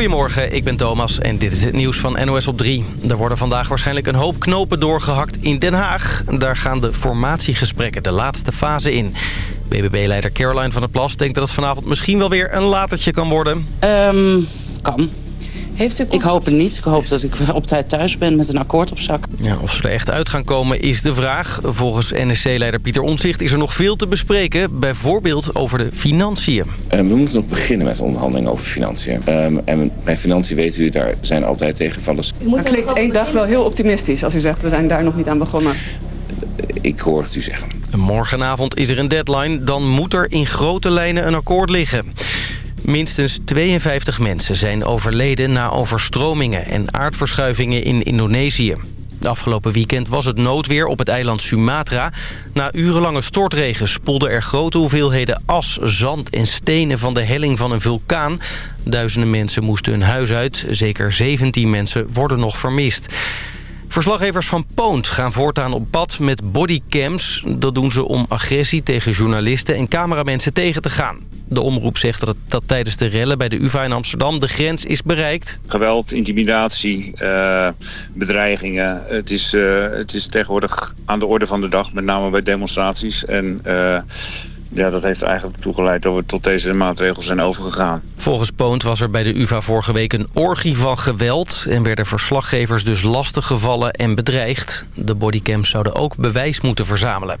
Goedemorgen, ik ben Thomas en dit is het nieuws van NOS op 3. Er worden vandaag waarschijnlijk een hoop knopen doorgehakt in Den Haag. Daar gaan de formatiegesprekken de laatste fase in. BBB-leider Caroline van der Plas denkt dat het vanavond misschien wel weer een latertje kan worden. Um, kan. Heeft u Ik hoop het niet. Ik hoop dat ik op tijd thuis ben met een akkoord op zak. Ja, of ze er echt uit gaan komen is de vraag. Volgens NSC-leider Pieter Omtzigt is er nog veel te bespreken. Bijvoorbeeld over de financiën. Um, we moeten nog beginnen met onderhandelingen over financiën. Um, en bij financiën weten u, daar zijn altijd tegenvallers. Dat klinkt één dag wel heel optimistisch als u zegt we zijn daar nog niet aan begonnen. Ik hoor het u zeggen. Morgenavond is er een deadline. Dan moet er in grote lijnen een akkoord liggen. Minstens 52 mensen zijn overleden na overstromingen en aardverschuivingen in Indonesië. Afgelopen weekend was het noodweer op het eiland Sumatra. Na urenlange stortregen spoelden er grote hoeveelheden as, zand en stenen van de helling van een vulkaan. Duizenden mensen moesten hun huis uit. Zeker 17 mensen worden nog vermist. Verslaggevers van Poont gaan voortaan op pad met bodycams. Dat doen ze om agressie tegen journalisten en cameramensen tegen te gaan. De omroep zegt dat, het, dat tijdens de rellen bij de UvA in Amsterdam de grens is bereikt. Geweld, intimidatie, uh, bedreigingen. Het is, uh, het is tegenwoordig aan de orde van de dag, met name bij demonstraties. En uh, ja, dat heeft eigenlijk toegeleid dat we tot deze maatregelen zijn overgegaan. Volgens Poont was er bij de UvA vorige week een orgie van geweld... en werden verslaggevers dus lastiggevallen en bedreigd. De bodycams zouden ook bewijs moeten verzamelen.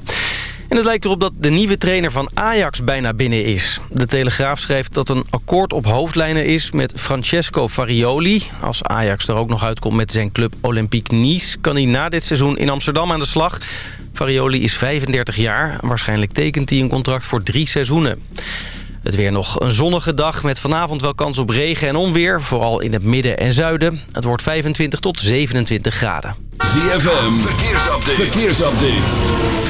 En het lijkt erop dat de nieuwe trainer van Ajax bijna binnen is. De Telegraaf schrijft dat een akkoord op hoofdlijnen is met Francesco Farioli. Als Ajax er ook nog uitkomt met zijn club Olympique Nice... kan hij na dit seizoen in Amsterdam aan de slag. Farioli is 35 jaar. Waarschijnlijk tekent hij een contract voor drie seizoenen. Het weer nog een zonnige dag met vanavond wel kans op regen en onweer. Vooral in het midden en zuiden. Het wordt 25 tot 27 graden. ZFM, verkeersupdate. verkeersupdate.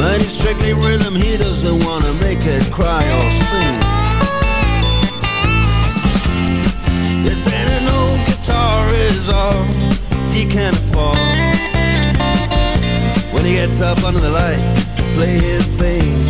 But it's strictly rhythm He doesn't wanna make it cry or sing. If any old guitar is all he can afford When he gets up under the lights play his thing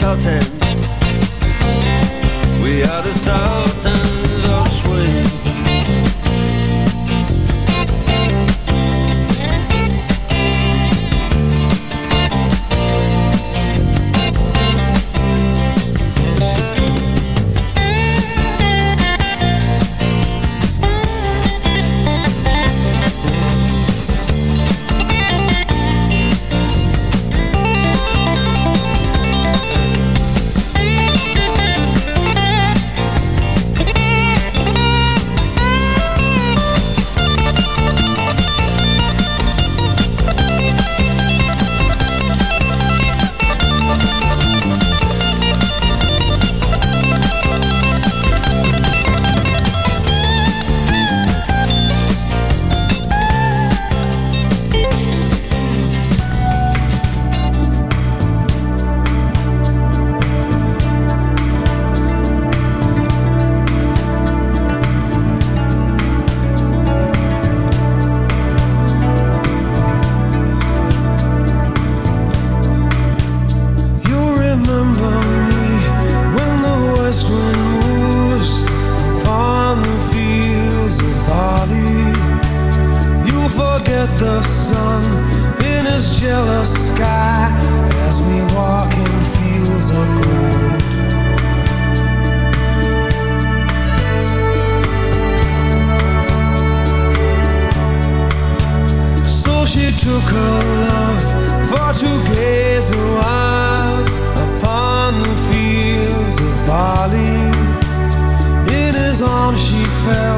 insulted took a love for to gaze a while upon the fields of Bali. In his arms she fell.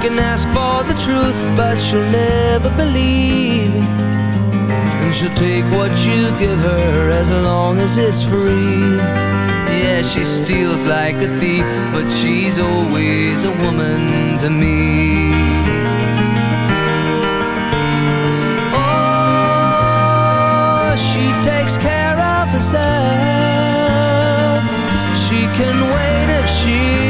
can ask for the truth, but she'll never believe. And she'll take what you give her as long as it's free. Yeah, she steals like a thief, but she's always a woman to me. Oh, she takes care of herself. She can wait if she.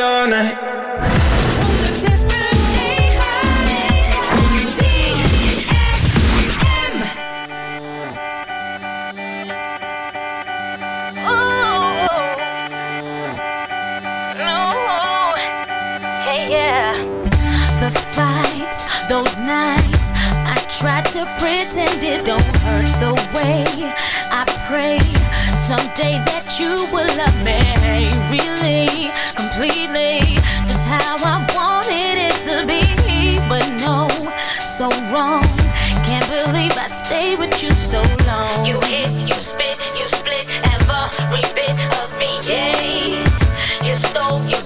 All night. The fights, those nights, I tried to pretend it don't hurt the way I prayed someday that you will love me really, completely, just how I wanted it to be. But no, so wrong. Can't believe I stayed with you so long. You hit, you spit, you split every bit of me, yeah. You stole, you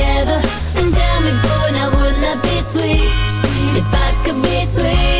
together And tell me, boy, now wouldn't that be sweet. If I could be sweet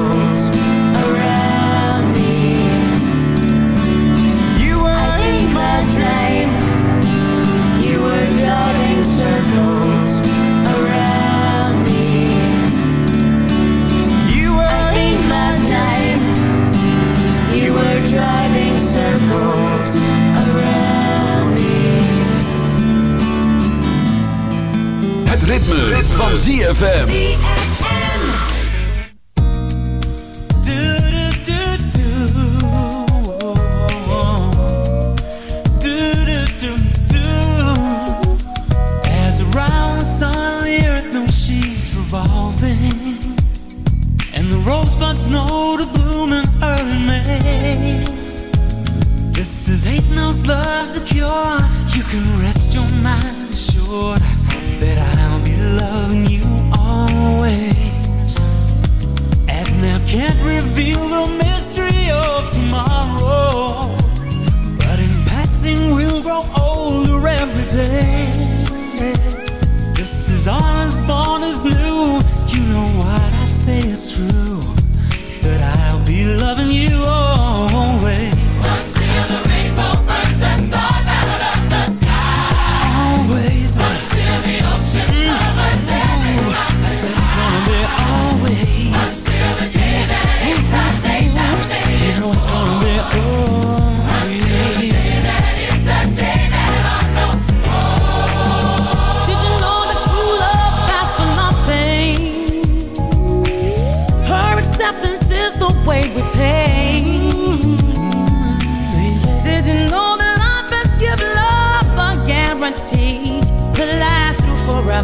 ritme. van ZFM.